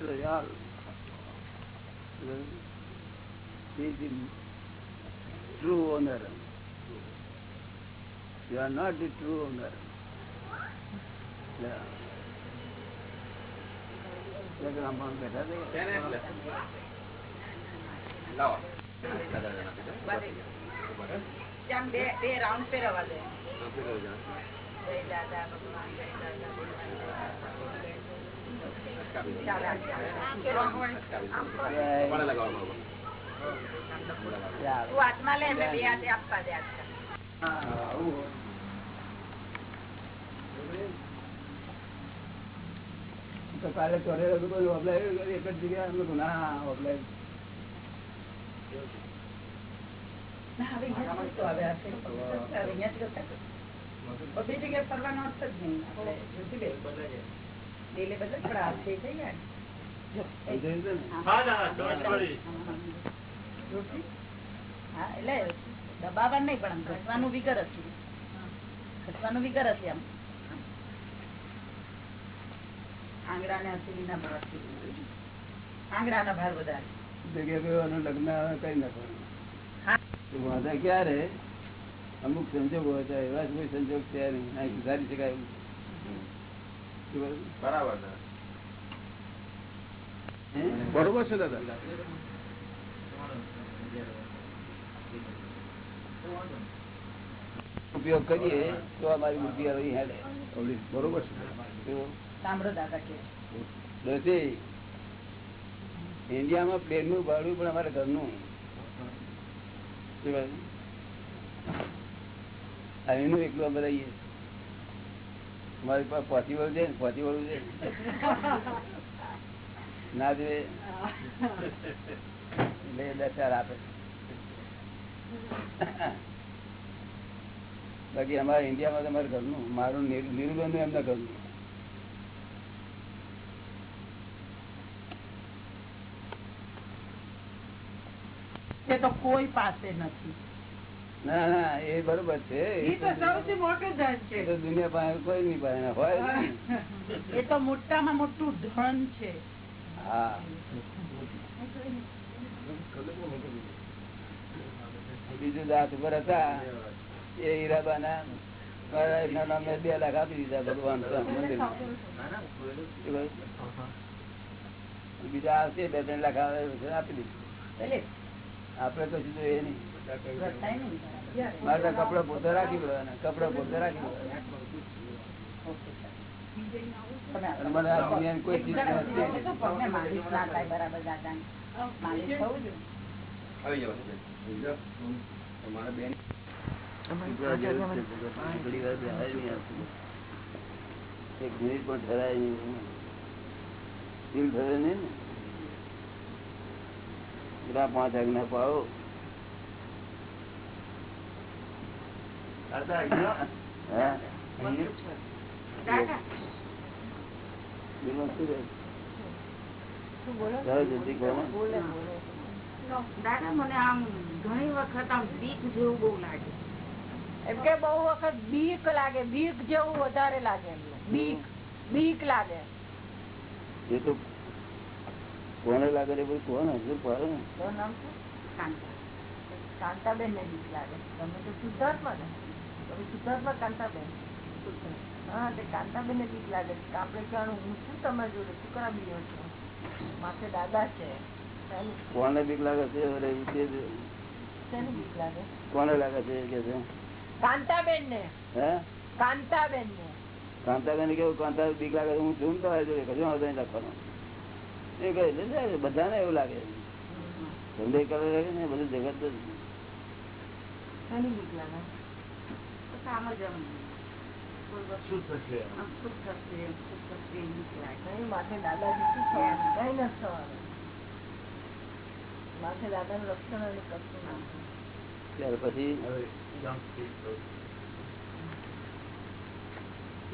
master all. He is the true owner. You are not the true owner. Yeah. બે બે round ફેરવવા દે દાદા ભગવાન દાદા ભગવાન. તું કાલે ચોરે બધું વપરાય એક જ જગ્યાએ અમે ના થાય. બધી જગ્યાએ ફરવાનો અર્થ જ નહીં આપણે બદલે થઈ ને? એટલે દબાવવા નહીં પણ ઘસવાનું વિગર હતું. ઘસવાનું વિગર હશે આમ. આંગળા ને હસી ભાર ભાવ આંગળા ના ભાવ ગયો અને લગ્ન કઈ નાખવાનું. વાંધા ક્યારે? અમુક સંજોગો હતા એવા જ કોઈ સંજોગ છે નહીં. સુધારી શકાય એવું. બરોબર. છે દાદા. ઉપયોગ કરીએ તો અમારી બુદ્ધિ આવી હેડે બરોબર છે. સાંભળો દાદા કે. ઇન્ડિયામાં પ્લેનનું ભાડું પણ અમારે ઘરનું. એનું એકલું અમે રહીએ મારી પાસે પહોંચી વળું છે પહોંચી વળું છે. ના જોઈએ એટલે એ દસ આપે. બાકી અમારા ઇન્ડિયામાં તમારે ઘરનું, મારું નિર્બંધ એમના ઘરનું. તે તો કોઈ પાસે નથી. ના ના એ બરોબર છે. એ એ દુનિયા પાસે કોઈ નહીં પાસે હોય એ તો મોટામાં મોટું ધન છે. હા. બીજું દાંત ઉપર હતા. એ હીરાબા ના નામે બે લાખ આપી દીધા ભગવાન બીજા આવશે બે ત્રણ લાખ આવે આપી દીધું આપડે કશું જોઈએ નહીં નહીં. મારે તો કપડો પોતે રાખી દેવાના કપડા પોતે રાખી દેવાના કોઈ ચીજ. એક મિનિટ પણ ઠરાય નહીં. દિલ ઠરે નહીં ને? પાંચ આજ્ઞા પાડો. દાદા મને આમ ઘણી વખત આમ બીક જેવું બહુ લાગે. એમ કે બહુ વખત બીક લાગે બીક જેવું વધારે લાગે એમ. બીક બીક લાગે. એ તો કોને લાગે રે ભાઈ? કોણ હજુ પાડે ને. તો નામ શું? કાંતા ને બીક લાગે. તમે તો શુદ્ધાત્મા ને તમે શુદ્ધાત્મા કાંતાબેન. હા તે કાંતાબેન ને બીક લાગે છે આપણે જાણું હું શું તમારી જોડે શું કરાવી છું? માથે દાદા છે. કોને બીક લાગે છે? કોને લાગે છે? કે છે. કાંતાબેન ને હે? કાંતાબેન ને કાંતાબેન કેવું? કાંતા બીક લાગે હું છું ને જોડે? કશું વાંધો નહીં લખવાનો એ કહે બધાને એવું લાગે ધંધે કરે ને બધું જગત જ બીક લાગે? તો કામ જ એમ. કોઈ વસ્તુ આમ શું થશે એમ શું થશે એમ બીક લાગે. નહીં, માથે દાદાજી શું થવાનું? કંઈ નથી થવાનું. માથે દાદાનું રક્ષણ અને કશું ના થાય. ત્યાર પછી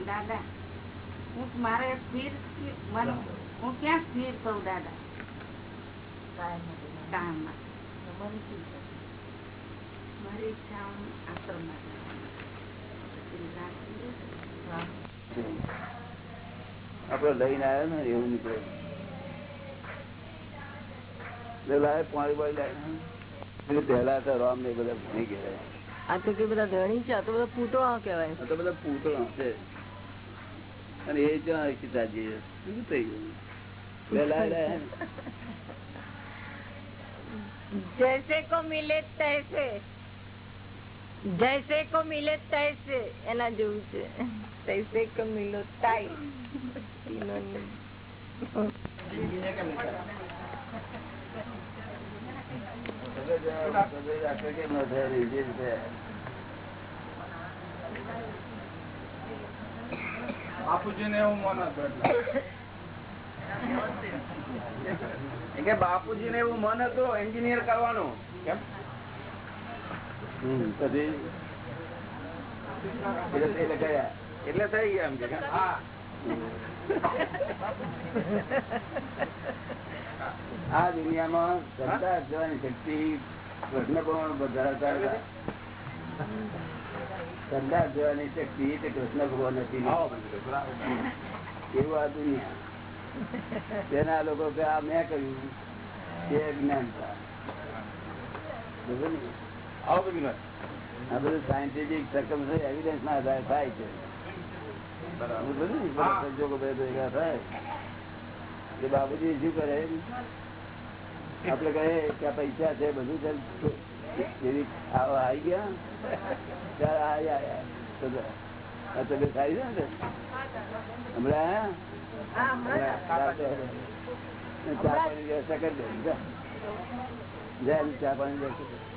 દાદા હું મારે સ્થિર મને હું ક્યાં સ્થિર થઉં દાદા કામમાં મારી ઈચ્છા હું આશ્રમમાં જવાની. આપડે લઈને આવ્યો ને એવું નીકળે પેલા પાણી પાણી લાવીને. એટલે પહેલા તો રામ ને એ બધા ભણી ગયા. આ તો કે બધા ધણી છે આ તો બધા પૂતળા કહેવાય. આ તો બધા પૂતળા છે. અને એ જ્યાં સીતાજી શું થઈ ગયું? પેલા લાયા. જૈસે કો મિલે તૈસે. જૈસે કો મિલે તૈસે એના જેવું છે. તૈસે કો મિલો તાઈ. બાપુજી ને એવું મન હતું એટલે. બાપુજી ને એવું મન હતું એન્જિનિયર કરવાનું. કેમ? પછી એટલે થઈ ગયા. એમ કે હા. આ દુનિયામાં સંતાર જવાની શક્તિ કૃષ્ણ ભગવાન ધરાવતા હતા. સંતાર જવાની શક્તિ તે કૃષ્ણ ભગવાન નથી એવું આ દુનિયા. તેના લોકો કે આ મેં કહ્યું તે જ્ઞાનતા? આવો બધું આ બધું સાયન્ટિફિક સર્કમ એવિડન્સ ના આધારે થાય છે. બરાબર. બરોબર ને? બધા સંજોગો બધા ભેગા થાય. કે બાબુજી શું કરે? આપડે કહે કે આ પૈસા છે બધું છે. એવી આવો આવી ગયા. ચાલ આયા, આયા. તો આ તબિયત સારી છે ને? હમણાં આયા? હા, હમણાં. જ. રાતે ચા પાણી વ્યવસ્થા કરી દે. જા. જા એની ચા પાણી વ્યવસ્થા કર.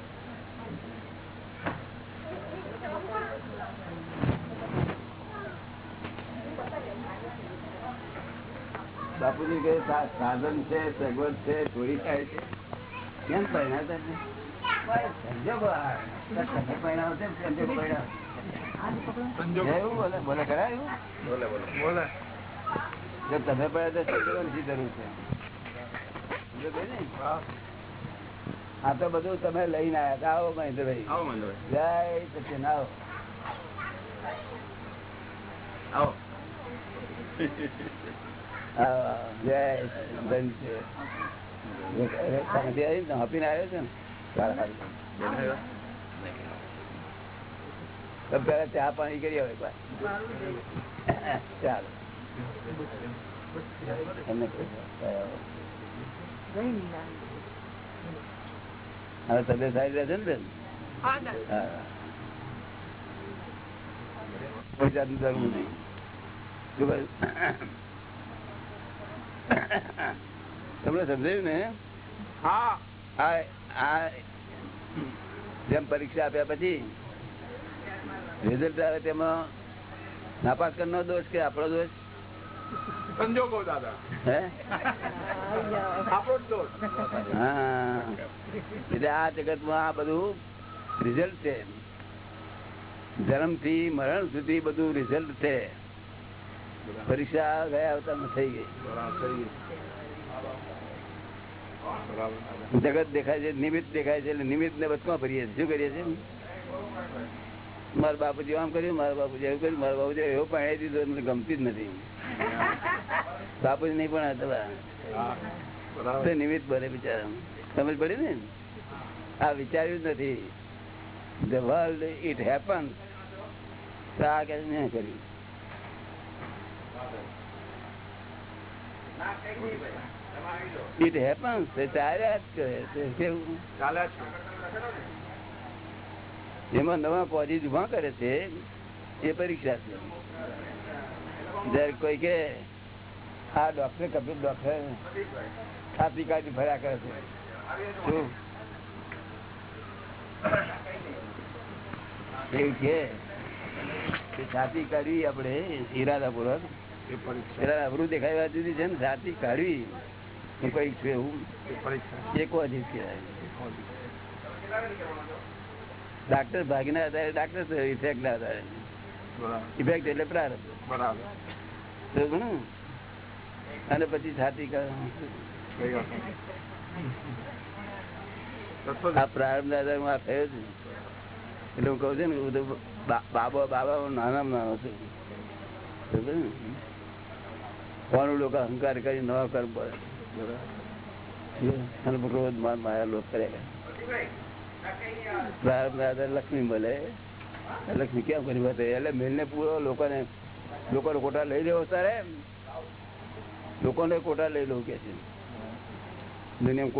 બાપુજી કે સાધન છે સગવડ છે ચોરી થાય છે. કેમ પરિણામ સંજોગો તમે પડ્યા તો જરૂર છે? આ તો બધું તમે લઈને આવ્યા હતા. આવો મહેન્દ્રભાઈ આવો મંદભાઈ જય સચિન આવો આવો આવો, આવો. જય છે શાંતિ આવી ને? આપીને આવ્યો છે ને સારા સારું. ચા પાણી કરી આવે ચાલો એમને. હવે તબિયત સારી રહેશે ને બેન. કોઈ જાતનું જરૂર નહીં? તમને સમજાયું ને? હા. આ આ જેમ પરીક્ષા આપ્યા પછી રિઝલ્ટ આવે તેમાં નાપાસ કરનો દોષ કે આપણો દોષ? સંજોગો દાદા. હે? આવી જાઓ. આપણો જ દોષ. હા. એટલે આ આ બધું રિઝલ્ટ છે. જન્મથી મરણ સુધી બધું રિઝલ્ટ છે. પરીક્ષા ગયા આવતા થઈ ગઈ. જગત દેખાય છે નિમિત્ત દેખાય છે એટલે નિમિત્ત ને વચમાં ભરીએ છીએ. શું કરીએ છીએ? મારા બાપુજી આમ કર્યું મારા બાપુજી એવું કર્યું મારા બાપુજી એવો પાણી દીધો મને ગમતી જ નથી. બાપુજી નહીં પણ હતા હા બરાબર તે નિમિત્ત બને બિચારા સમજ પડી ને? આ વિચાર્યું જ નથી. ધ વર્લ્ડ ઇટ હેપન્સ આ કે મેં કર્યું? ઇટ હેપન્સ ચાલ્યા જ કરે. છે. કેવું? ચાલે છે એમાં નવા કોલેજ ઊભા કરે છે, એ પરીક્ષા છે. જયારે કોઈ કે આ ડોક્ટર કપિલ ડોક્ટર છાતી કાઢી ફર્યા કરે છે. એવું છાતી કાઢવી આપણે ઈરાદા પૂર્વક એ પરીક્ષા પેલા અબરું દેખાડવા જુદી છે ને હું કંઈક છું એવું. એ પરીક્ષા એ કહેવાય ડાક્ટર ભાગીના આધારે ડાક્ટર ઇફેક્ટ ના આધારે ઇફેક્ટ એટલે પ્રારંભ. બરાબર. અને પછી છાતી આ પ્રારંભ ના હું આ થયો છું. એટલે હું કઉ છું ને બધું બાબા બાબા હું નાનામાં નાનો છું. કોનું લોકો અહંકાર કરી નવા પડે. અને ક્રોધ માન માયા લોક કરે. પ્રારંભ દાદા લક્ષ્મી મળે એટલે કોટા લઈ લેવો લોકોને કોટા લઈ લો કે છે? દુનિયામાં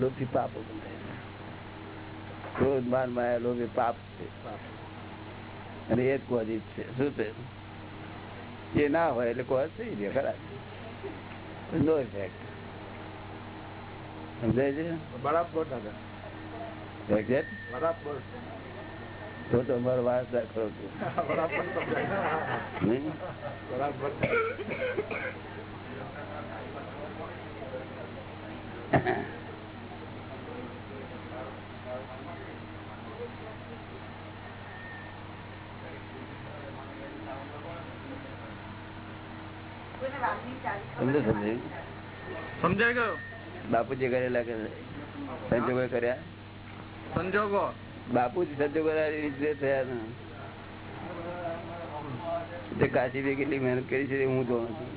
લોભ પાપ ક્રોધ માન માયા લોભ પાપ છે. અને એ જ કોઝિટ છે. શું છે? એ ના હોય એટલે કોઝ થઈ જાય ખરા. નો ઇફેક્ટ સમજાય છે બરાબર દાદા એક્ઝેક્ટ બરાબર તો તો અમારો વારસદાર ખરો છું બરાબર નહીં બરાબર કોઈને વાતની ચાલી સમજો ખબર સમજાયું સમજાય ગયો બાપુજી કરેલા સંજોગો કર્યા? સંજોગો? બાપુજી સંજોગો થયા તે કાશી કેટલી મહેનત કરી છે હું જોઉં છું.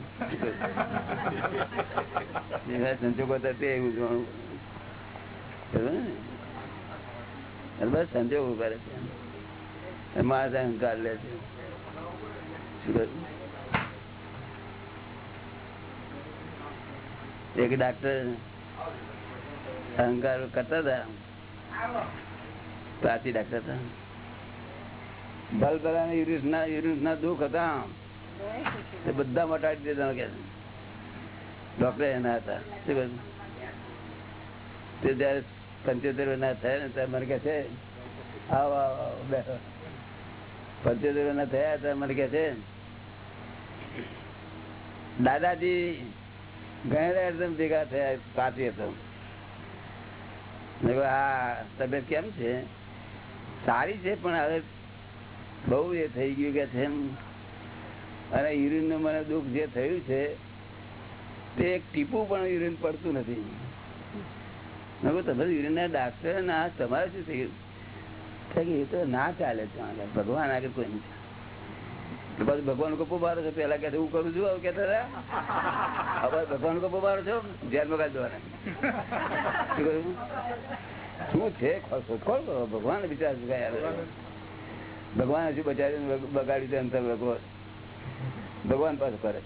એના સંજોગો હતા તે હું જોઉં બરાબર ને? અને બસ સંજોગો કરે છે. માણસ અહંકાર લે છે. એક ડાક્ટર અહંકાર કરતા હતા? પ્રાચી ડાક્ટર હતા. ભલભલા યુરિસ ના યુરિસ ના દુઃખ હતા તે બધા મટાડી દીધા કે ડોક્ટર એના હતા. શું? તે જયારે પંચોતેર ના થયા ને ત્યારે મને કે છે આવો આવો, બેઠો. પંચોતેર ના થયા ત્યારે મને કે છે દાદાજી ગયા એકદમ ભેગા થયા પાછી હતો. મેં હા, તબિયત કેમ છે? સારી છે, પણ હવે બહુ એ થઈ ગયું કે છે અને યુરિનનું મને દુઃખ જે થયું છે, તે એક ટીપું પણ યુરિન પડતું નથી. તમે યુરિન ના ડાક્ટર ના, તમારે શું થયું? એ તો ના ચાલે ભગવાન આગળ કોઈ નહીં પાછું ભગવાન કપો મારો છો પેલા કે હું કરું છું? આવું કેતા ભગવાન કપો મારો છો ધ્યાન મગા દ્વારા શું છે? ખોલ કરો ભગવાન વિચાર ભગવાન હજુ બચાવી બગાડી દે અંતર ભગવાન. ભગવાન પાછું કરે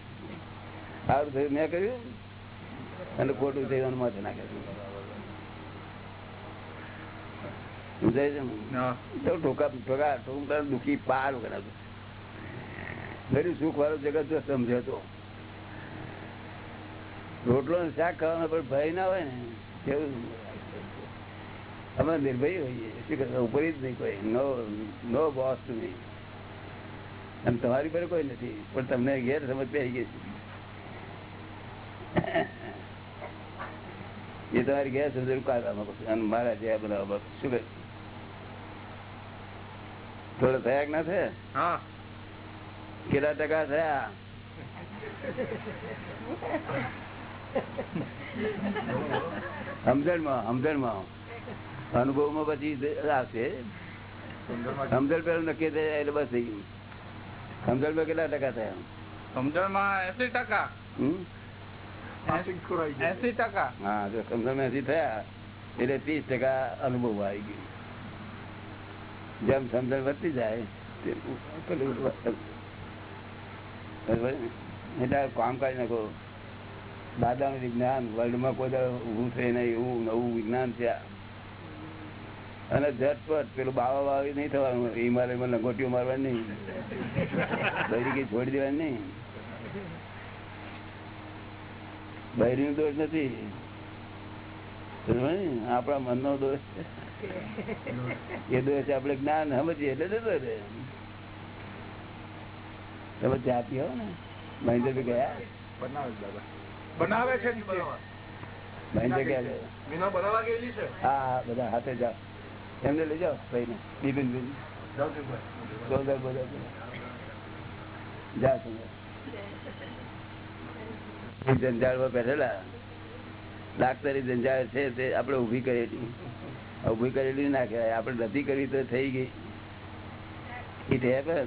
સારું થયું મેં કર્યું. અને ખોટું થયું માથે નાખે સમજાય છે ઠોકા ઠોકા ઠોકા દુઃખી પાર કરાતું ગરીબ સુખ વાળું જગત જો સમજે રોટલો ને શાક ખાવાનો પણ ભય ના હોય ને, કેવું? અમે નિર્ભય હોઈએ, શું ઉપરી જ નહીં કોઈ, નો નો બોસ નહીં. અને તમારી પર કોઈ નથી, પણ તમને ઘેર સમજ પહેરી ગઈ એ તમારી ઘેર સમજ કાઢવામાં પછી મારા જે બનાવવા શું કહે? થોડા થયા ના થયા? કેટલા ટકા થયા સમજણમાં સમજણમાં અનુભવમાં પછી આવશે સમજણ પેલું નક્કી થાય એટલે બસ થઈ ગયું સમજણમાં કેટલા ટકા થયા સમજણમાં એસી ટકા હમ? એસી ટકા હા જો સમજણમાં એસી થયા એટલે ત્રીસ ટકા અનુભવ આવી ગયો જેમ સમજણ વધતી જાય તેમ પેલું બરાબર? એટલે કામ કરી નાખો દાદાનું વિજ્ઞાન, વર્લ્ડમાં કોઈ ઊભું થઈ નહીં, એવું નવું વિજ્ઞાન છે. અને ઝટપટ પેલું બાવા બાવી નહીં થવાનું હિમાલયમાં લંગોટીઓ મારવાની નહીં બૈરી કઈ છોડી દેવાની નહીં બૈરી દોષ નથી? આપણા મનનો દોષ છે એ દોષ આપણે જ્ઞાન સમજીએ એટલે જતો રહે તમે ચા પીઓ ને? મહેન્દ્ર ગયા. બનાવે છે મહેન્દ્ર ગયા બનાવવા ગયેલી છે? હા બધા હાથે જાઓ. એમને લઈ જાઓ ભાઈને. બિપિન બિન સોદર બોદર જા સુંદર જંજાળમાં બેઠેલા. ડાક્ટરી જંજાળ છે તે આપણે ઊભી કરેલી. ઊભી કરેલી ના કહેવાય. આપણે નથી કરી તો થઈ ગઈ. ઇટ હેપન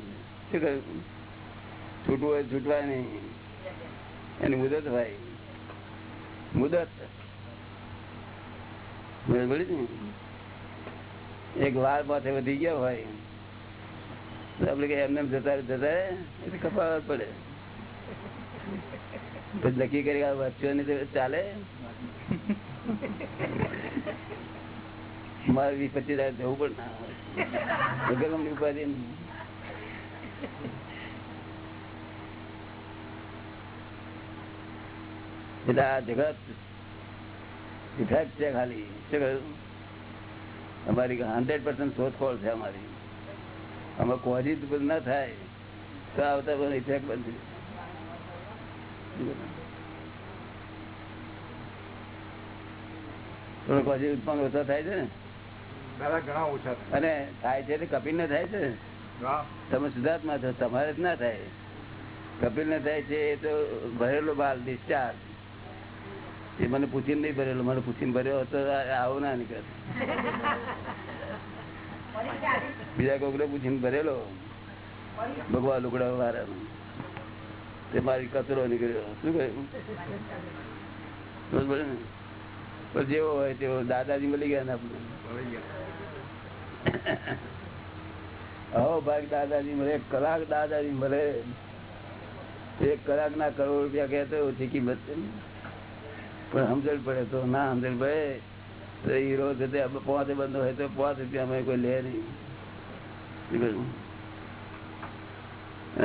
શું કહ્યું? છૂટવું હોય છૂટવાય નહીં એની મુદત ભાઈ મુદત? એક વાર પાસે વધી ગયા હોય આપડે કઈ એમને જતા જતા એટલે કપાવવા પડે. પછી નક્કી કરી આ નહીં ચાલે? મારે વીસ પચીસ હજાર જવું પણ ના ઉપાધિ એટલે આ જગત ઇફેક્ટ છે ખાલી. શું કહ્યું? અમારી હંડ્રેડ પર્સન્ટ શોધખોળ છે અમારી. અમે જ ના થાય તો આવતા પણ ઇફેક્ટ થોડું કોજી ઉત્પન્ન ઓછો થાય છે ને? ઘણા ઓછા અને થાય છે કપિલ ને થાય છે તમે સુધાર્થમાં છો તમારે જ ના થાય. કપિલ ને થાય છે એ તો ભરેલો બાલ ડિસ્ચાર્જ એ મને પૂછીને નહીં ભરેલો, મને પૂછીને ભર્યો હતો આવો ના નીકળે બીજા કોકડે પૂછીને ભરેલો. ભગવાન લુગડા વાળાનો તે મારી કચરો નીકળ્યો. શું કહ્યું? જેવો હોય તેવો. દાદાજી મળી ગયા ને આપણે હો ભાઈ, દાદાજી મળે. કલાક દાદાજી મળે. એક કલાક ના કરોડ રૂપિયા કહેતો ઓછી કિંમત છે ને. પણ સમજણ પડે તો ના સમજણ પડે. તો હીરો પોતે બંધ હોય તો પોત રૂપિયા અમે કોઈ લે નહીં.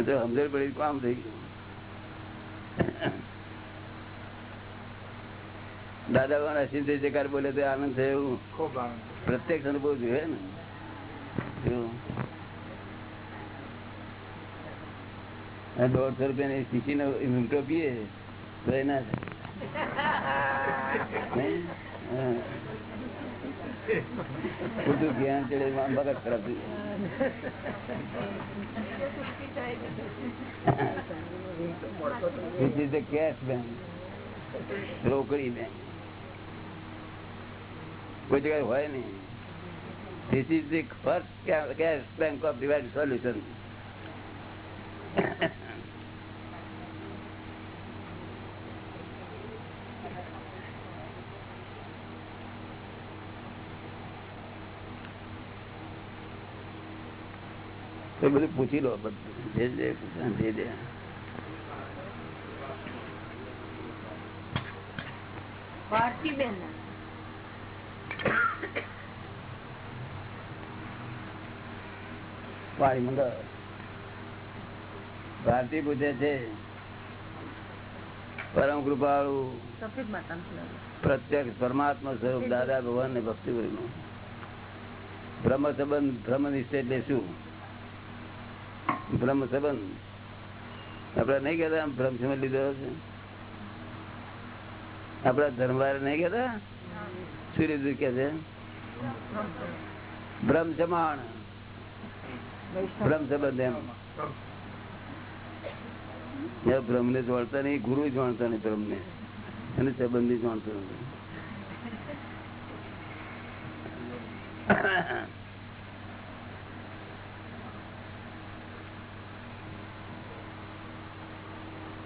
તો સમજણ પડી કામ થઈ ગયું. દાદા વાળા સિદ્ધ જકાર બોલે તો આનંદ થયો એવું. ખૂબ આનંદ પ્રત્યક્ષ અનુભવ જોઈએ ને? દોઢસો રૂપિયા ની શીશી નો મીઠો પીએ તો એ ના થાય. ખોટું જ્ઞાન ચડે is the cash bank. રોકડી બેંક કોઈ જગ્યાએ હોય નહીં is the first ca- cash bank of divine તો બધું પૂછી લો બધું. જે જે જે જે. ભારતીબેન ભારતી પૂછે છે પરમ કૃપાળુ પ્રત્યક્ષ પરમાત્મા સ્વરૂપ દાદા ભગવાન ને ભક્તિ બ્રહ્મ સંબંધ બ્રહ્મ નિશ્ચય એટલે શું? બ્રહ્મ સંબંધ આપડે નહીં કેતા બ્રહ્મ સંબંધ લીધો છે? આપડા ધર્મવાર નહીં કેતા શું લીધું કે છે? બ્રહ્મ સમાણ બ્રહ્મ સંબંધ એમ. બ્રહ્મ ને જોડતા નહીં ગુરુ જોડતા નહીં બ્રહ્મ ને અને સંબંધી જોડતો નથી.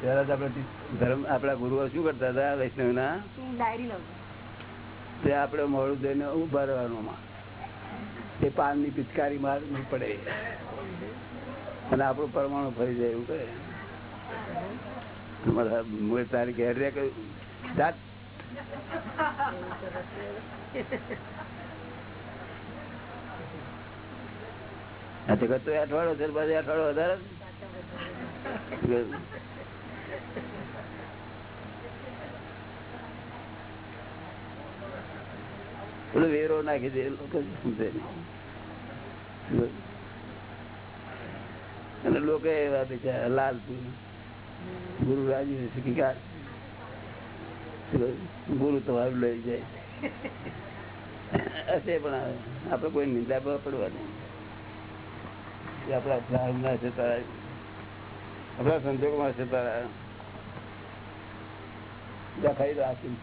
આપડે ધર્મ આપડા ગુરુઓ શું કરતા હતા વૈષ્ણવ ના તે આપડે મોડું દઈને ઊભા રહેવાનું તે પાનની પિચકારી માર પડે. અને આપણું પરમાણુ ફરી જાય એવું કહે. મુએ તારી ઘેર રે કહ્યું જાત જગત તો અઠવાડો છે પછી અઠવાડો વધારે વેરો નાખી દે લોકો સમજે. અને લોકો એવા બિચારા લાલ ગુરુ રાજી શીખી ગુરુ તમારું લઈ જાય. હશે પણ આપડે કોઈ નિંદા પર પડવા નહીં એ આપડા ધર્મ ના છે તારા. આપડા સંજોગમાં છે તારા. દેખાઈ રાખી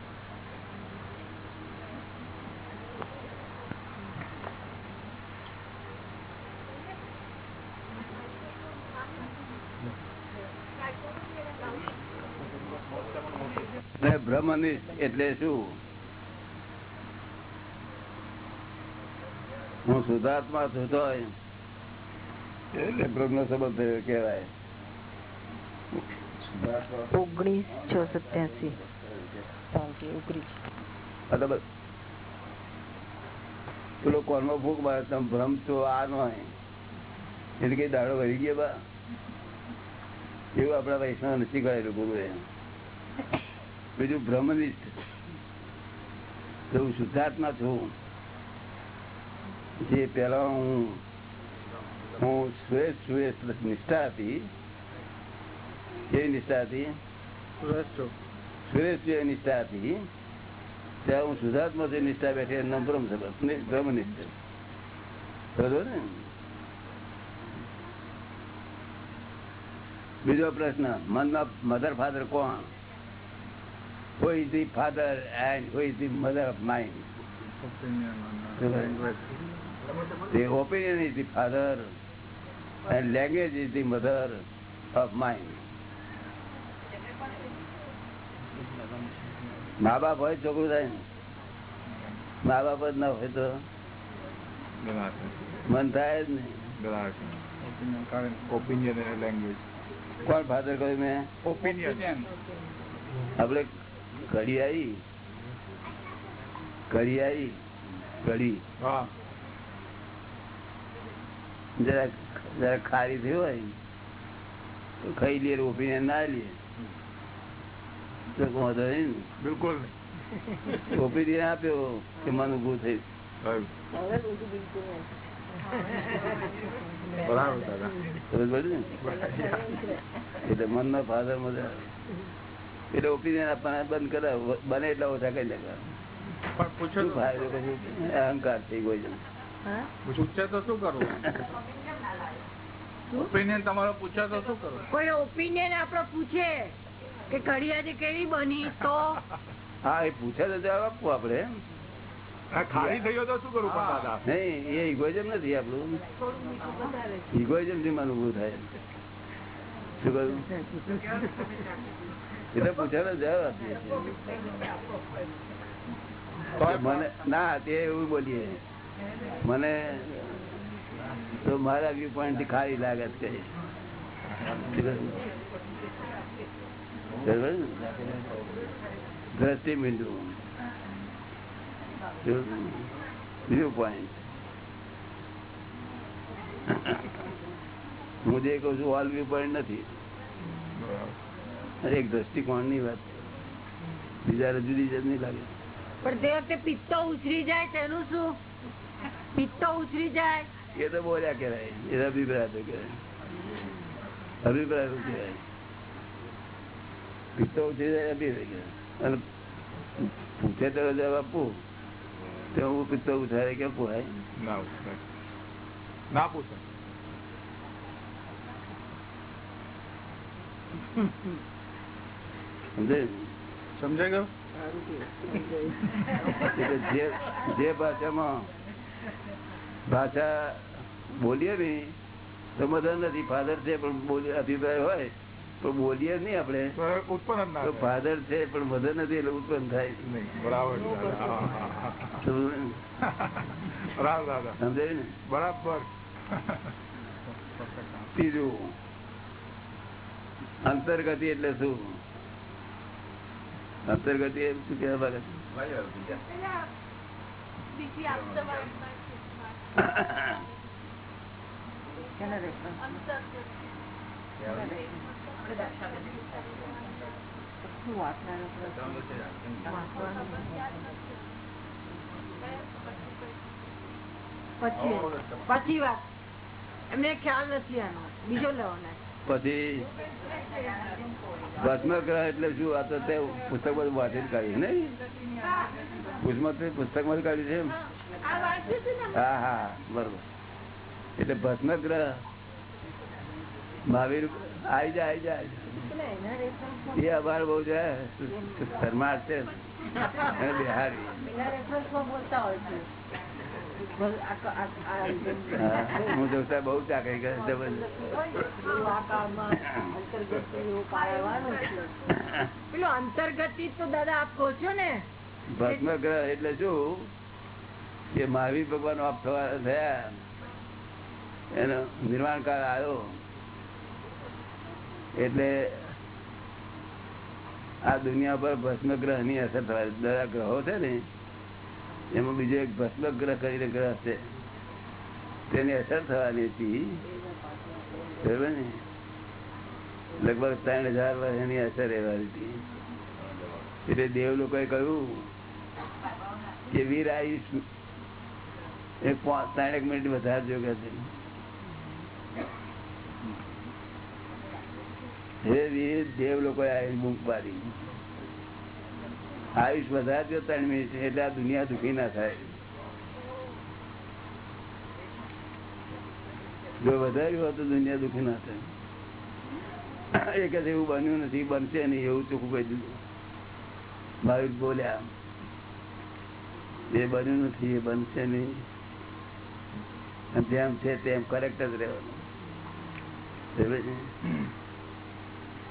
ને બ્રહ્મનિષ્ઠ એટલે શું? હું શુદ્ધાત્મા છું તો એટલે બ્રહ્મ સંબંધ ઓગણીસ છ સત્યાસી. ઓગણીસ બસ. પેલો કોનમાં ભૂખ મારે? તમે ભ્રમ છો આ નો એટલે કઈ દાડો વહી ગયો બા? એવું આપણા વૈષ્ણવ નથી કરેલું ગુરુએ બીજું બ્રહ્મનિષ્ઠ. તો હું શુદ્ધાત્મા છું. જે પેલા હું હું શ્વેત શ્વેત નિષ્ઠા હતી. કેવી નિષ્ઠા હતી? સુરેશ જે નિષ્ઠા હતી ત્યાં હું શુદ્ધાત્મા જે નિષ્ઠા બેઠી એનું નામ બ્રહ્મ સંબંધ ને બ્રહ્મનિષ્ઠ. બરોબર ને? બીજો પ્રશ્ન મનમાં મધર ફાધર કોણ? Who is the father and who is the mother of mind? The opinion is the father and language is the mother of mind. મા બાપ હોય છોકરું થાય ને મા બાપ જ ના હોય તો મન થાય જ નહીં ઓપિનિયન કોણ ફાધર કહ્યું મેં ઓપિનિયન આપડે ઘડી આવી કડી આવી કડી જરાક જરા જરા ખારી થયું હોય તો ખાઈ લઈએ રોપીને ના લઈએ. તો વાંધો નહીં બિલકુલ ને ઓપિનિયન આપ્યો કે મન ઉભું થઈ સમજ પડી ને? ફાધર મધર એટલે ઓપિનિયન આપવાના બંધ કરે બને એટલા ઓછા કરી નાખવા અહંકાર થઈ ગયો છે પૂછે તો શું કરવું ઓપિનિયન તમારો પૂછે તો શું કરવું કોઈ ઓપિનિયન આપડે પૂછે કે ઘડિયાળી કેવી બની તો? હા એ પૂછે તો જવાબ આપવો આપડે ખાલી થયો તો શું કરવું દાદા? નહીં એ ઇગોઇઝમ નથી આપણું. ઇગોઇઝમથી મન ઉભું થાય. શું કહ્યું એ તો પૂછે તો જવાબ આપીએ મને, ના, તે એવું બોલીએ. મને તો મારા વ્યૂ પોઈન્ટથી ખાલી લાગે છે? દ્રષ્ટિ બિંદુ. વ્યૂ પોઈન્ટ હું જે કઉ છું ઓલ વ્યૂ પોઈન્ટ નથી. અરે એક દ્રષ્ટિકોણની વાત બીજા જુદી જ નહીં લાગે પણ તે વખતે પિત્તો ઉછરી જાય તેનું શું પિત્તો ઉછરી જાય એ તો બોલ્યા કહેવાય એ અભિપ્રાય તો કહેવાય અભિપ્રાય તો કહેવાય પિત્તો ઉછરી જાય અભિપ્રાય કહેવાય અને પૂછે તો જવાબ આપવું તો હું પિત્તો ઉછારે કેમ પોહાય ના પૂછે. સમજાય? ગયો? જે જે ભાષામાં ભાષા બોલીએ ને તો મધર નથી. ફાધર છે પણ બોલી અભિપ્રાય હોય તો બોલીએ નહીં આપણે. ઉત્પન્ન તો ફાધર છે પણ મધર નથી એટલે ઉત્પન્ન થાય. બરાબર. સમજ્યું ને? બરાબર. ત્રીજું. અંતર્ગતિ એટલે શું? અંતર્ગતિ એમ શું કહેવા માંગે પછી વાત. એમને ખ્યાલ નથી આનો. બીજો લેવાનો. પછી ભસ્મગ્રહ એટલે શું? આ તો તે પુસ્તક બધું વાંચીને કાઢ્યું ને પુસ્તક પુસ્તકમાંથી કાઢ્યું છે હા હા, બરોબર. એટલે ભસ્મગ્રહ મહાવીર આવી જાય આવી જાય. એ અભાર બહુ છે શર્મા છે. બિહારી. હા, જોતા બહુ ચાકરી કરે અંતર્ગત પેલું અંતર્ગતિ તો દાદા આપ કહો છો ને. ભસ્મ ગ્રહ એટલે શું? કે મહાવીર ભગવાન આપ થયા એનો નિર્માણ કાળ આવ્યો. એટલે આ દુનિયા પર ભસ્મ ગ્રહની અસર થવા દરેક ગ્રહો છે ને એમાં બીજો એક ભસ્મ ગ્રહ કરીને ગ્રહ છે. તેની અસર થવાની હતી. બરોબર ને? લગભગ ત્રણ હજાર વર્ષની અસર રહેવાની હતી. એટલે દેવ લોકોએ કહ્યું કે વીર આયુષ એક પાંચ ત્રણેક મિનિટ વધારજો કે હે વીર, દેવ લોકોએ આયુષ મૂક પાડી. આયુષ વધારજો ત્રણ મિનિટ એટલે આ દુનિયા દુઃખી ના થાય. જો વધાર્યું હોત તો દુનિયા દુઃખી ના થાય. એ જ એવું બન્યું નથી બનશે નહીં એવું ચોખ્ખું કહી દીધું ભાવિક બોલ્યા. એ બન્યું નથી એ બનશે નહીં. જેમ છે તેમ કરેક્ટ જ રહેવાનું?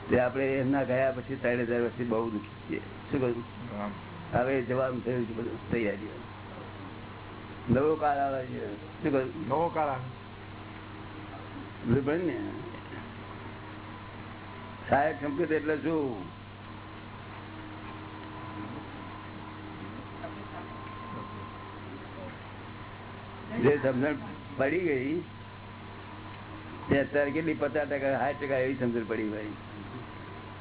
તે આપણે એમના ગયા પછી ત્રણ હજાર વર્ષથી બહુ દુઃખી છીએ. શું કહ્યું. હવે જવાનું થયું છે બધું તૈયારી નવો કાળ આવે છે. નવો કાળ આવે. ને? સાહેબ સંકેત એટલે શું? જે સમજણ પડી ગઈ તે અત્યારે કેટલી પચાસ ટકા સાઠ ટકા એવી સમજણ પડી ભાઈ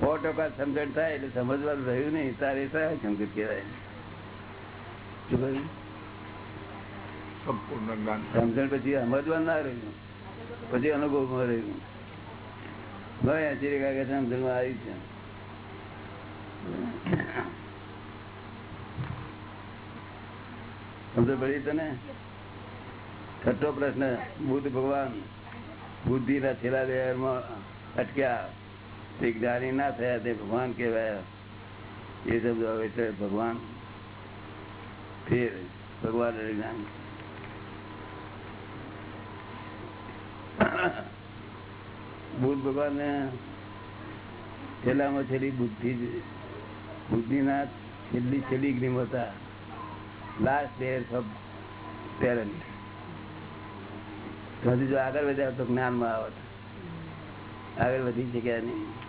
સો ટકા સમજણ થાય એટલે સમજવાનું રહ્યું નહીં. તારે સહાયક સમજણ કહેવાય? શું કહ્યું? સમજણ પછી સમજવાનું ના રહ્યું. પછી અનુભવમાં રહ્યું. ભાઈ આચરી કાકે સમજણમાં આવી છે. સમજ પડી તને? છઠ્ઠો પ્રશ્ન બુદ્ધ ભગવાન બુદ્ધિ ના છેલ્લા દેહમાં અટક્યા. તે જ્ઞાની ના થયા તે ભગવાન કહેવાય. એ શબ્દ આવે એટલે ભગવાન. ફેર ભગવાન અને જ્ઞાન. બુદ્ધ ભગવાન ને છેલ્લામાં છેલ્લી બુદ્ધિ બુદ્ધિ ના છેલ્લી છેલ્લી ગ્રીમ હતા લાસ્ટ ડેર ઓફ પેરેન્ટ હજી જો આગળ વધ્યા તો જ્ઞાનમાં આવત. આગળ વધી શક્યા નહીં. ઓહો.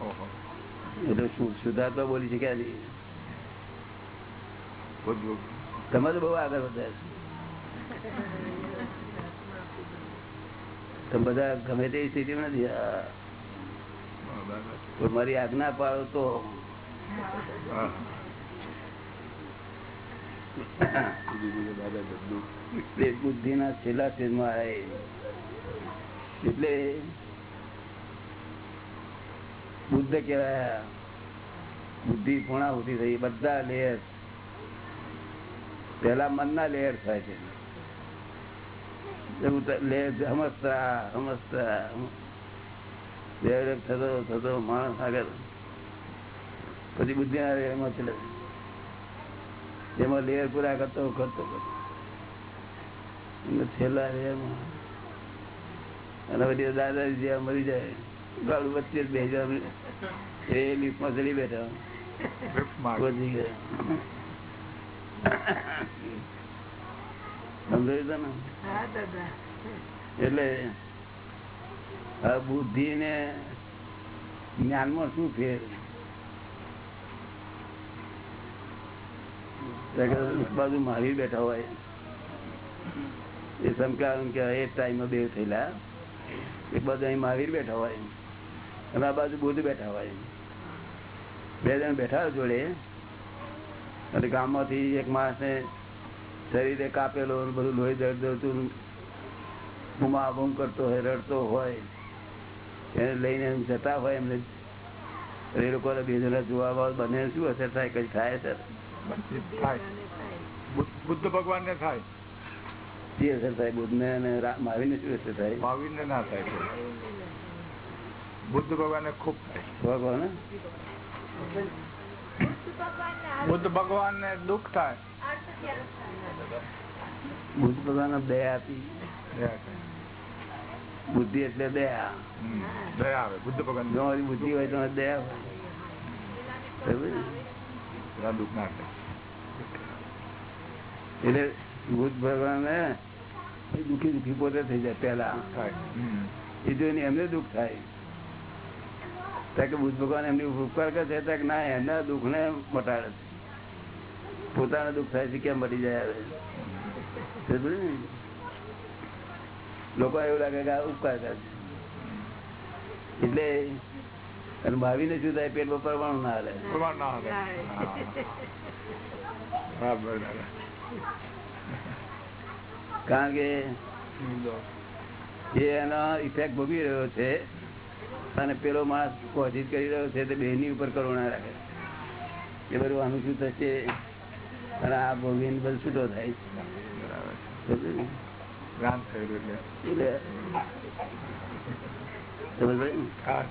એટલે સુધાર્થમાં બોલી શક્યા તમે તો બહુ આગળ વધ્યા છો. તમે બધા ગમે તેવી સ્થિતિમાં નથી મારી આજ્ઞા પાડો તો. બુદ્ધિ ના છેલ્લા સ્ટેજમાં આવે એટલે બુદ્ધ કેવાય બુદ્ધિ પૂર્ણાહુતિ થઈ, બધા લેયર. પેલા મનના લેયર થાય છે. એવું તો સમજતા સમજતા ડેવલપ થતો થતો માણસ આગળ. પછી બુદ્ધિના લેયરમાં ચલે. એમાં લેયર પૂરા કરતો કરતો કરતો. છેલ્લા લેયરમાં. અને પછી દાદાજી જ્યાં મરી જાય ગાડું વચ્ચે બે એ લીફમાં ચડી બેઠા. ગ્રીપમાં. પહોંચી ગયા. સમજાયું તને એટલે બુદ્ધિ ને જ્ઞાનમાં શું ફેર? બાજુ મારી બેઠા હોય. એ સમકારણ કે એ ટાઈમ બે થયેલા. એ બધા અહીં મહાવીર બેઠા હોય. અને આ બાજુ બુદ્ધ બેઠા હોય. બે જણ બેઠા જોડે. અને ગામમાંથી એક માણસને શરીરે કાપેલો બધું લોહી દર્દ હતું બૂમા બૂમ કરતો હોય રડતો હોય. એને લઈને એમ જતા હોય એમને એ લોકો બે જણા જોવા બને. શું અસર થાય? કઈ થાય સર બુદ્ધ ભગવાન ને થાય. જે અસર થાય બુદ્ધ ને અને રા- મહાવીરને શું અસર થાય? મહાવીર ને ના થાય. બુદ્ધ ભગવાન ને ખૂબ થાય. ભગવાન? બુદ્ધ ભગવાન ને દુઃખ થાય. બુદ્ધ ભગવાન દયા આપી. બુદ્ધિ એટલે દયા. દયા આવે બુદ્ધ ભગવાન બુદ્ધિ હોય તો દયા હોય. દુઃખ ના એટલે બુદ્ધ ભગવાન ને દુઃખી દુઃખી પોતે થઈ જાય પેલા એ જોઈને એમને દુઃખ થાય. કે બુદ્ધ ભગવાન એમની ઉપકાર કરે છે ત્યાં ના એના દુઃખ ને મટાડે છે. પોતાના દુઃખ થાય છે કેમ મટી જાય આવે લોકો એવું લાગે કે ઉપકાર કરે છે. એટલે અને ભાવીને શું થાય? પેટ પર પરમાણુ ના હાલે. ના બરાબર કારણ કે એ એનો ઇફેક્ટ ભોગવી રહ્યો છે અને પેલો માણસ કોશિશ કરી રહ્યો છે તે બેની ઉપર કરુણા રાખે એ બધું આનું શું થશે? અને આ ભોગવીને બધું છૂટો થાય બરાબર સમજ્યું ને? જ્ઞાન થયેલું એટલે એટલે સમજ પડી ને? હા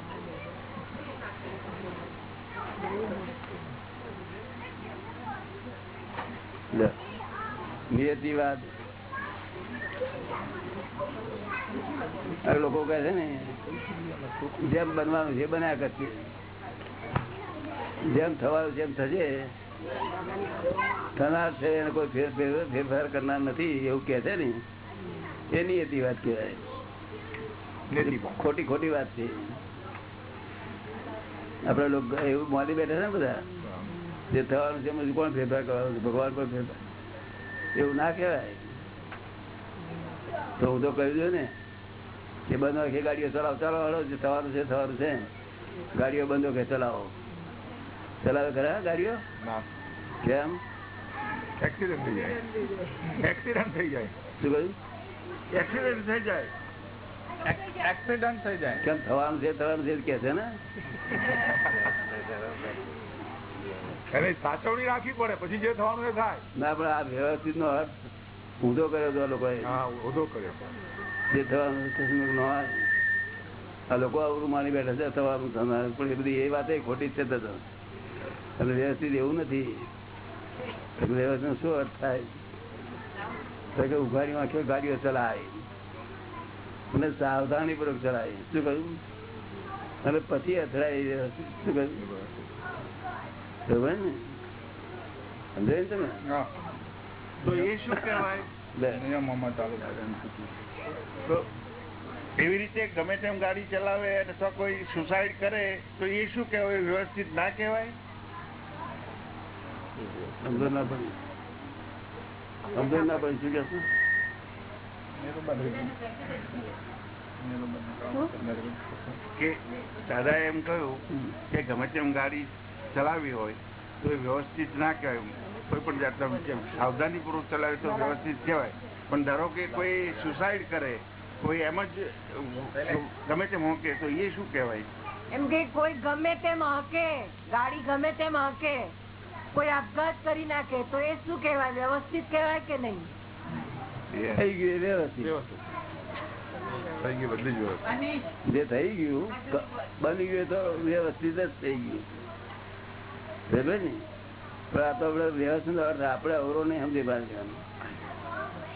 લે. નિયતિવાદ હવે લોકો કહે છે ને જેમ બનવાનું છે બન્યા કરશે જેમ થવાનું જેમ થશે થનાર છે એને કોઈ ફેર ફેર- ફેરફાર કરનાર નથી એવું કે છે ને. એ નિયતિ વાત કહેવાય. ખોટી ખોટી વાત છે. આપડે લોકો એવું મોદી બેઠા છે ને બધા જે થવાનું છે કોણ ફેરફાર કરવાનું છે? ભગવાન પણ ફેરફાર. એવું ના કહેવાય. તો હું તો કહ્યું ને કે બંધ કે ગાડીઓ ચલાવો ચાલો હળો થવાનું છે થવાનું છે. ગાડીઓ બંધો કે ચલાવો. ચલાવે ખરા ગાડીઓ? કેમ? એક્સિડન્ટ થઈ જાય. એક્સિડન્ટ થઈ જાય. શું કહ્યું? એક્સિડન્ટ થઈ જાય. એક્સિડન્ટ થઈ જાય. કેમ થવાનું છે થવાનું છે કે છે ને? સાચવણી રાખવી પડે પછી જે થવાનું એ થાય. ના પણ આ વ્યવસ્થિત નો અર્થ ઊંધો કર્યો હતો આ લોકોએ. કર્યો. જે થવાનું ન આવે આ લોકો આવડું માની બેઠા છે થવાનું થનાર. પણ એ બધી એ વાત ખોટી છે તો અને વ્યવસ્થિત એવું નથી. વ્યવસ્થિત શું અર્થ થાય? તો કે ઉઘાડી આખી ગાડીઓ ચલાય. અને સાવધાની પૂર્વક ચલાય. શું કહ્યું? અને પછી અથડાય વ્યવસ્થિત. શું કહ્યું? ને? સમજાય ને તમે? તો એ શું કહેવાય? લે. ચાલુ તો એવી રીતે ગમે તેમ ગાડી ચલાવે અથવા કોઈ સુસાઇડ કરે તો એ શું કહેવાય? વ્યવસ્થિત ના કહેવાય? સમજો ના પડી. સમજો ના પડી. શું કહેશો? કે દાદા એમ કહ્યું કે ગમે તેમ ગાડી ચલાવી હોય તો એ વ્યવસ્થિત ના કહેવાય કોઈ પણ જાતના સાવધાની પૂર્વક ચલાવે તો વ્યવસ્થિત કહેવાય. પણ ધારો કે કોઈ સુસાઇડ કરે કોઈ એમ જ ગમે તેમ હોકે તો એ શું કહેવાય? એમ કે કોઈ ગમે તેમ હકે ગાડી ગમે તેમ હકે કોઈ આપઘાત કરી નાખે તો એ શું કહેવાય? વ્યવસ્થિત કહેવાય કે નહીં? થઈ ગયું વ્યવસ્થિત. થઈ ગઈ બદલી જ થઈ ગયું બની ગયું તો વ્યવસ્થિત જ થઈ ગયું. ને? પણ આ તો આપડે વ્યવસ્થિત અર્થ આપડે અવરો નહીં સમજી પાડવાનું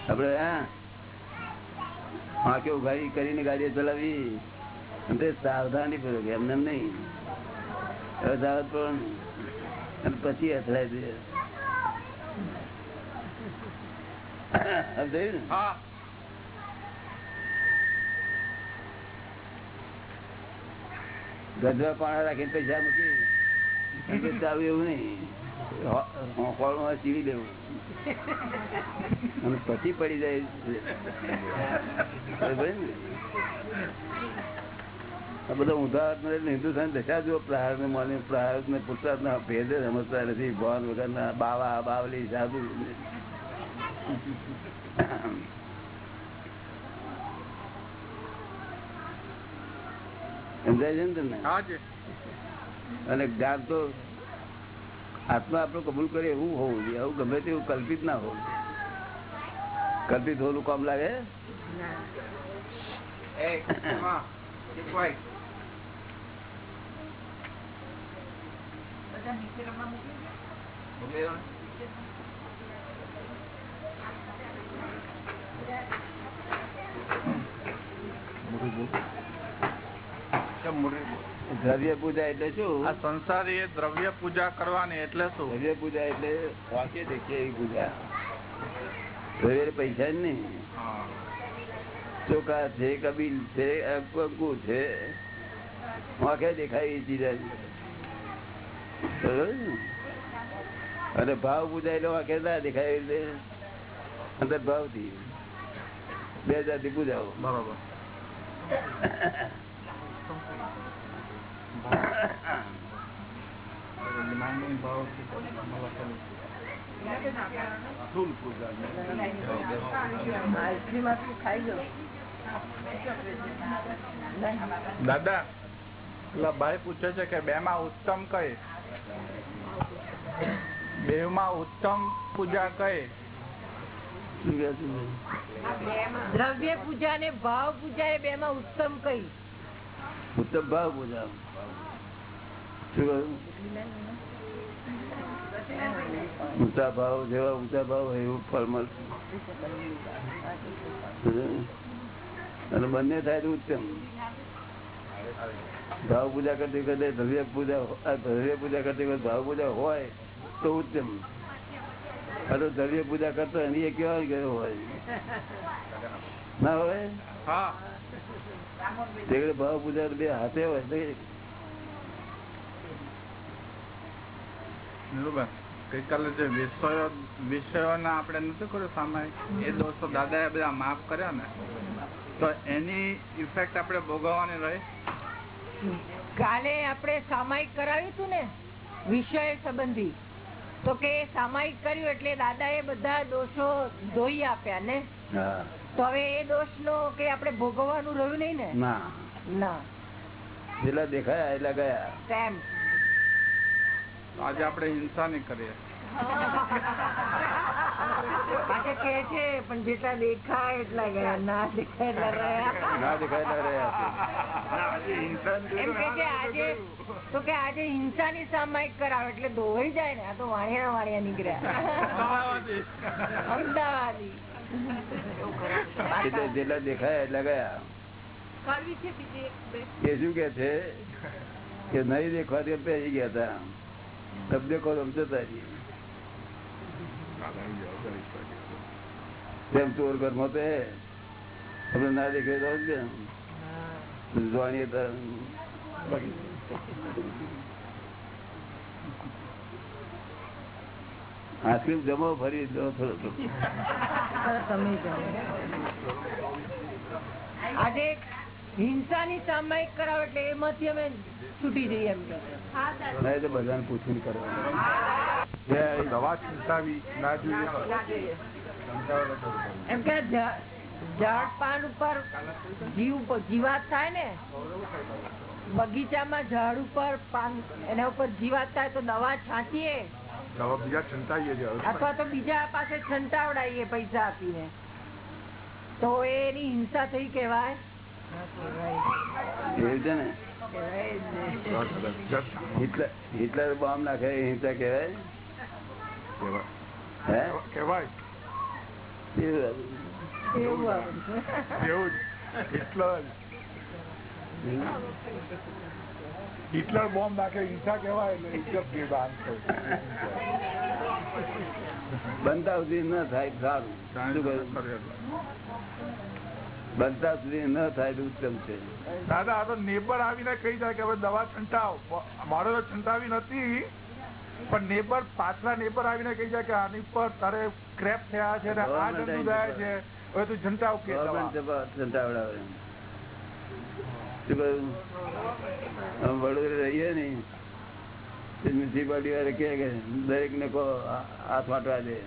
આપડે હા. આંખે ઉઘાડી કરીને ગાડી ચલાવી. તે સાવધાની પૂર્વક એમને એમ નહીં. હવે સાવધ પણ અને પછી અથડાય દે સમજાયું ને? ગજવા પાણા રાખીને પૈસા મૂકી. ચાલુ એવું નહીં. હોળમાં સીવી દેવું. અને પછી પડી જાય. આ બધા ઊંધા હિન્દુસ્તાન દશા જુઓ પ્રહાર ને માની પ્રહાર ને પુરસાદ ના ભેદ સમજતા નથી. ભવન વગર ના બાવા બાવલી સાધુ. સમજાય છે ને તમને? અને જ્ઞાન તો આત્મા આપણું કબૂલ કરે એવું હોવું જોઈએ. આવું ગમે તેવું કલ્પિત ના હોવું કલ્પિત હોવું કામ લાગે? કે મુરલી દ્રવ્ય પૂજા એટલે શું? આ સંસારી એ દ્રવ્ય પૂજા કરવાની એટલે શું? દ્રવ્ય પૂજા એટલે વાંકે દેખીએ એવી પૂજા. દ્રવ્ય પૈસા જ નહીં. ચોખા છે કબીલ છે કંકુ છે. વાંકે દેખાય એ ચીજ. અને ભાવ પૂજા એટલે વાંકે ના દેખાય એટલે અંદર ભાવથી. બે હજારથી પૂજાઓ. બરોબર સ્થૂલ પૂજા આઈસ્ક્રીમ આટલું ખાઈ લો દાદા એટલે ભાઈ પૂછે છે કે બે માં ઉત્તમ કઈ? બે માં ઉત્તમ પૂજા કઈ? દ્રવ્ય પૂજા ને ભાવ પૂજા એ બે માં ઉત્તમ કઈ? ઉત્તમ ભાવ પૂજા ઊંચા ભાવ જેવા ઊંચા ભાવ એવું ફળ મળશે અને બંને થાય તો ઉત્તમ ભાવ પૂજા કરતી વખતે દ્રવ્ય પૂજા ધર્ય પૂજા કરતી વખતે ભાવ પૂજા હોય તો ઉત્તમ આ તો પૂજા કરતો એની એ કેવા ગયો હોય. ના હોય? તે ભાવ પૂજા બે હાથે હોય તો ગઈકાલે જે વિષયો વિષયોના આપણે નથી કર્યું સામાયિક એ દોસ્તો દાદાએ બધા માફ કર્યા ને. તો એની ઇફેક્ટ આપણે ભોગવવાની રહી? કાલે આપણે સામાયિક કરાવ્યું હતું ને વિષય સંબંધી. તો કે એ સામાયિક કર્યું એટલે દાદા એ બધા દોષો ધોઈ આપ્યા ને. હા. તો હવે એ દોષ નો કે આપણે ભોગવવાનું રહ્યું નહીં ને? ના. ના. જેટલા દેખાયા એટલા ગયા. તેમ. આજે આપણે હિંસા નહીં કરીએ. પાછા કે છે પણ જેટલા દેખાય એટલા ગયા ના દેખાય એટલા રહ્યા. ના દેખાય એટલા રહ્યા એમ કે છે આજે તો કે આજે હિંસાની સામાયિક કરાવે એટલે ધોવાઈ જાય ને આ તો વાણિયા વાણિયા નીકળ્યા. અમદાવાદી. જેટલા દેખાય એટલા ગયા. એ શું કે છે? કે નહીં દેખવાથી પહેરી ગયા હતા. તબ દેખો તમ તેમ ચોર ઘરમાં તો. તમને ના દેખાય તો. જોવાની આઈસ્ક્રીમ જમો ફરી દો થોડો આજે હિંસાની સામાયિક કરાવે એટલે એમાંથી અમે છૂટી જઈએ એમ કે. છે. ના, એ તો બધાને પૂછીને કરવાનું. દવા ચિંતાવી ના જોઈએ. એમ કે ઝાડ પાન ઉપર જીવ જીવાત થાય ને બગીચામાં ઝાડ ઉપર પાન એના ઉપર જીવાત થાય તો દવા છાંટીએ. દવા બીજા ચિંતાઈએ છે અથવા તો બીજા પાસે છંટાવડાવીએ પૈસા આપીને તો એની હિંસા થઈ કેવાય એવું છે ને હિટલર હિટલર બોમ્બ નાખે એ હિંસા કહેવાય હે કેવાય એવું. એવું આવે છે. એવું જ હિટલર હિટલર બોમ્બ નાખે ઈચ્છા કહેવાય એટલે ઇજ્જત બનતા સુધી ન થાય સારું. બનતા સુધી ન થાય ઉત્તમ છે. દાદા આ તો નેબર આવીને કહી જાય કે હવે દવા છંટાવ. મારો તો છંટાવી નથી પણ નેબર પાછલા નેબર આવીને કહી જાય કે આની પર તારે ક્રેપ થયા છે ને આ જંતુ થયા છે હવે તું છંટાવ કે સંતાવડાવે શું કહ્યું વડોદરા રહીએ ને મ્યુનિસિપાલિટી વાળા કે દરેક ને કહો હાથ વાટવા દે.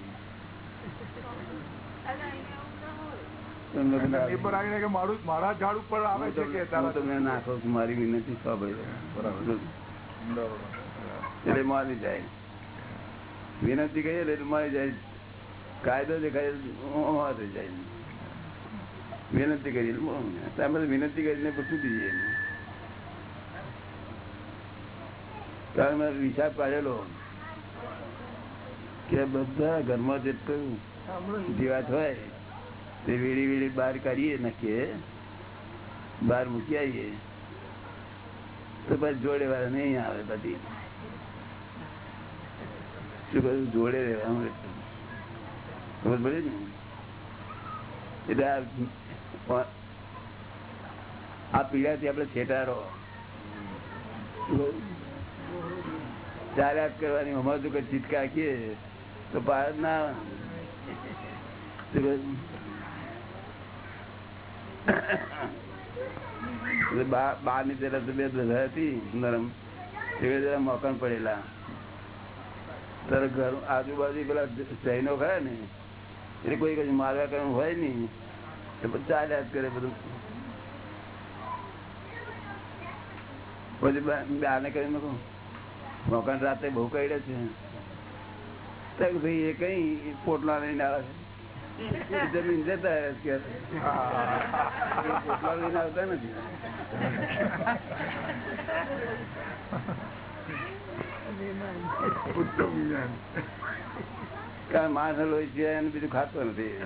મારું વિનંતી એટલે મારી જાય. વિનંતી કહીએ એટલે મારી જાય. કાયદો દેખાય જાય. વિનંતી કરી તમે વિનંતી કરીને પૂછી દઈએ કારણ હિસાબ કાઢેલો કે બધા ઘરમાં જેટલું જીવાત હોય, તે વીડી વીડી બહાર કાઢીએ નાખીએ, બહાર મૂકી આવીએ. તો પછી જોડે વાળા નહીં આવે બધી. શું કહ્યું? જોડે રહેવાનું. ખબર પડે ને? એટલે આ પીડાથી આપણે છેટારો ચાર હાથ કરવાની, અમારે તો કઈ ચીટકા રાખીએ તો ના. શું કહ્યું? એટલે તરફ બે બધા હતી, નરમ એ જરા પડેલા તારે ઘર, આજુબાજુ પેલા જૈનો ખરા ને એટલે કોઈ કઈ મારવા કરવાનું હોય નહીં ચાલ્યા જ કરે બધું. પછી બા- કહી મૂકું મોકન રાતે બહુ કઈડે છે. ભાઈ એ કઈ પોટલા લઈને આવે છે. જમીન જતા કે પોટલા લઈને આવતા નથી. કારણ માણસ લોહી છે એને બીજું ખાતો નથી.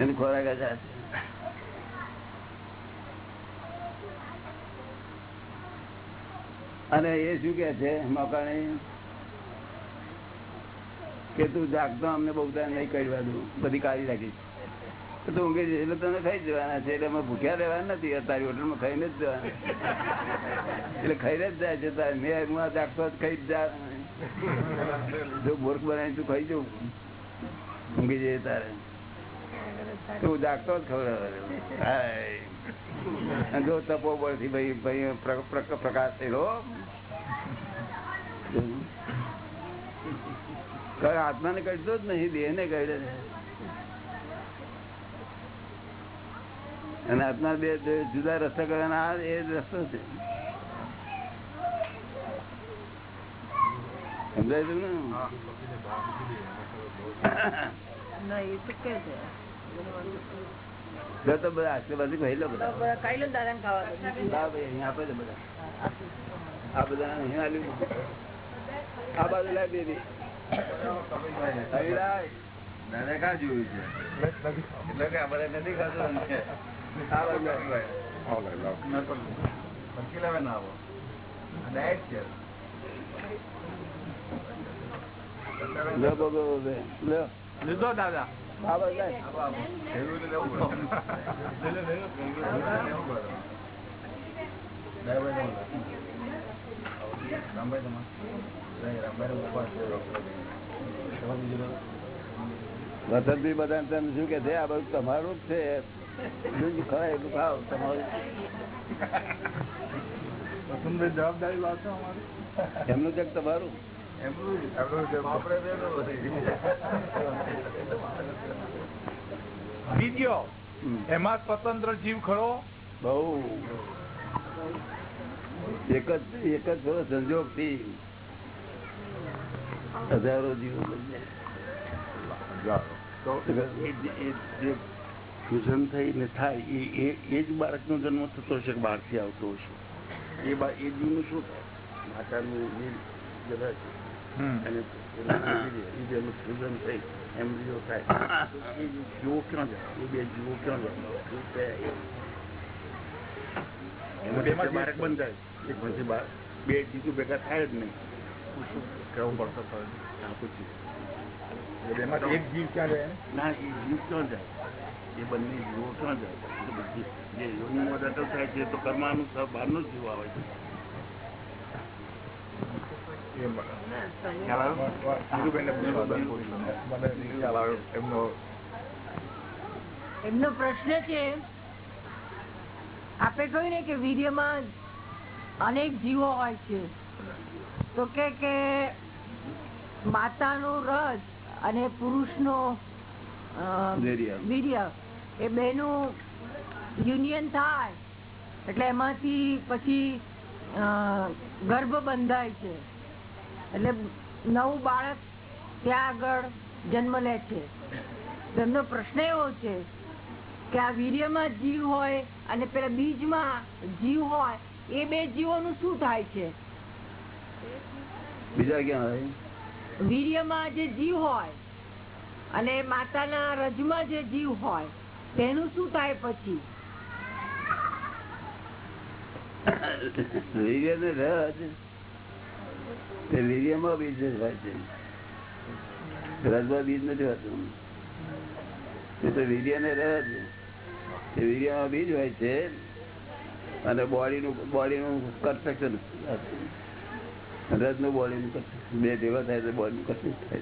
એની ખોરાક અને એ શું કે છે, મકાણી? કે તું જાગતો અમને બહુ ટાઈમ નહીં કરવા દઉં બધી કાઢી રાખીશ તો તું ઊંઘી જઈશ, એટલે તને ખાઈ જવાના છે, એટલે અમે ભૂખ્યા રહેવાના નથી તારી હોટલમાં ખાઈને જ જવાના. એટલે ખાઈને જ જાય છે, તારે મેં હું જાગતો જ ખાઈ જ જા. જો બોર્ક બનાવી તું ખાઈ જવું ઊંઘી જઈએ તારે. તું જાગતો જ ખબર જો તપોબળથી ભાઈ ભાઈ પ્ર- પ્ર- પ્રકાશ થયેલો કઈ આત્મા ને કડતો જ નહીં દેહ ને છે. અને આત્મા બે જુદા રસ્તા કરવાના આ એ રસ્તો છે. સમજાય તું ને તો બધા આટલે બાજુ ખાઈ લો બધા. ખાઈ લો ને દાદા ખાવા દો. હા ભાઈ અહીંયા આપે છે બધા. આ બધા અહીંયા આલ્યું આ બાજુ લાવી દીધી દાદા કા જોયું છે? એટલે કે આપણે નથી ખાતું આ બાજુ લાવે. ના આવો. ડાયટ છે. લો લો. લીધો દાદા. બધા તમે શું કે છે આ બધું તમારું જ છે. ખવાય એટલું ખાવ તમારું? વસંતભાઈ જવાબદારી લાવશો અમારી એમનું ચેક તમારું. બીજો એમાં સ્વતંત્ર જીવ ખરો? બહુ. એક જ એક જ સંજોગથી હજારો જીવ એ એ ફ્યુઝન થઈને થાય એ એ- એ જ બાળકનો જન્મ થતો હશે કે બહારથી આવતો હશે? એ એ જીવનું શું થાય? માતાનું જે જરા છે અને પેલા ફ્યુઝન થઈ એમ્બ્રિયો થાય એ જીવો ક્યાં જાય એ બે જીવો ક્યાં જાય થાય બે ભેગા થાય જ નહીં શું કેવું પડશે તો? આ પૂછ્યું એક જીવ ક્યાં જાય ના એ જીવ ક્યાં જાય એ બંને જીવો ક્યાં જાય બધી જે યોનિમાં દાખલ થાય છે તો કર્માનુસાર બહારનો જ જીવ આવે છે એમ ખ્યાલ આવ્યો? ધીરુભાઈને પૂછો, મને નહીં ખ્યાલ આવ્યો એમનો પ્રશ્ન છે આપે કહ્યું ને કે વીર્યમાં અનેક જીવો હોય છે. તો કે કે માતાનો રસ અને પુરુષનો નો વીર્ય. એ બેનું યુનિયન થાય. એટલે એમાંથી પછી ગર્ભ બંધાય છે. એટલે નવું બાળક ત્યાં આગળ જન્મ લે છે? એમનો પ્રશ્ન એવો છે કે આ વીર્યમાં જીવ હોય અને પેલા બીજમાં જીવ હોય એ બે જીવોનું શું થાય છે? બીજા ક્યાં હોય? વીર્યમાં જે જીવ હોય અને માતાના રજમાં જે જીવ હોય તેનું શું થાય પછી? વીર્ય ને રજ તે વીર્યમાં બીજ હોય છે રજમાં બીજ નથી હોતું. એ તો વીર્ય ને રજ એ બીજ હોય છે. અને બોડીનું બોડીનું કન્સ્ટ્રક્શન રજનું બોડીનું construction. બે ભેગા થાય તો બોડીનું કન્સ્ટ્રક્શન થાય.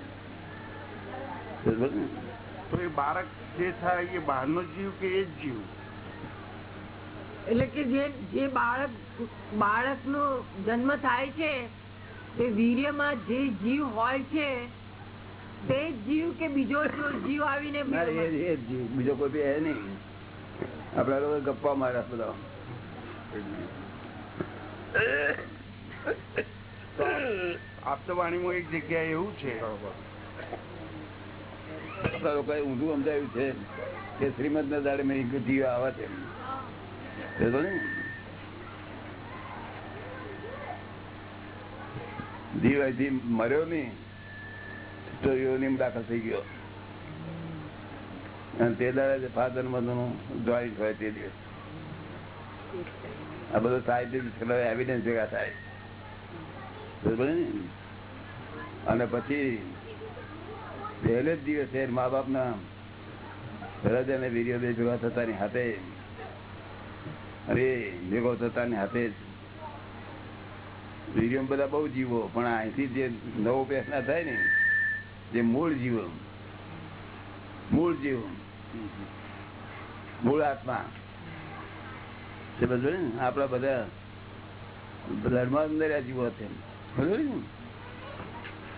તો એ બાળક જે થાય એ બહારનો જીવ કે એ જ જીવ? એટલે કે જે જે બાળક બાળકનો જન્મ થાય છે તે વીર્યમાં જે જીવ હોય છે તે જીવ કે બીજો જીવ આવીને જીવ. બીજો કોઈ બી હે નહીં આપડા લોકો ગપ્પા માર્યા બધા આપતવાણીમાં એક જગ્યાએ એવું છે આપડા લોકોએ ઊંધું સમજાયું છે કે શ્રીમદ ના દાડે મેં જીવ આવે છે ને? જીવ અહીંથી મર્યો નહિ, તો યોનિમ દાખલ થઈ ગયો. અને તે દરે ફાધર મધરનું જોઈન્ટ હોય તે દિવસ. આ બધું સાયન્ટિફિક એવિડન્સ ભેગા થાય? અને પછી પહેલે જ દિવસે મા બાપ ના હૃદય અને વીર્યોદય ભેગા થતાની હાથે અરે ભેગો થતાની હાથે જ વીર્યમ બધા બહુ જીવો. પણ અહીંથી જે નવો પેસના થાય ને, જે મૂળ જીવો, મૂળ જીવ, મૂળ આત્મા, તે બધું ને? આપડા બધા બ્લડમાં અંદર જીવો છે બરોબર ને?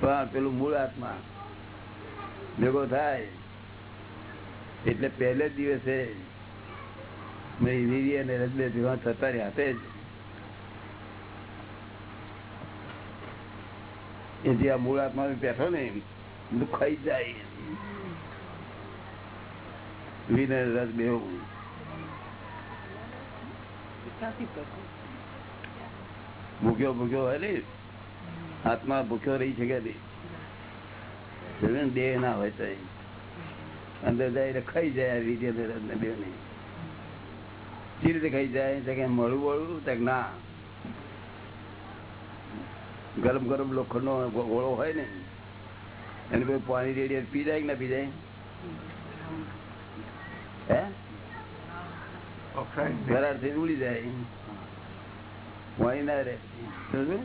પણ પેલું મૂળ આત્મા ભેગો થાય એટલે પહેલે દિવસે મેં વીર્ય અને રજબે ભેગા થતા રહ્યા હાથે જ જે આ મૂળ આત્મા બેઠો ને દુખાઈ જાય વીર રસ બેવું ભૂખ્યો ભૂખ્યો હોય ને આત્મા ભૂખ્યો રહી શકે નહીં? દેહ ના હોય તો અંદર જાય એટલે ખાઈ જાય આ ને રસ ને બેવ ને. સી રીતે ખાઈ જાય તો કે મળું વળું તો કે ના. ગરમ ગરમ લોખંડ નો ગોળો હોય ને એને કોઈ પાણી રેડી પી જાય કે ના પી જાય હે ઘરારથી ઉડી જાય. પાણી ના રે શું?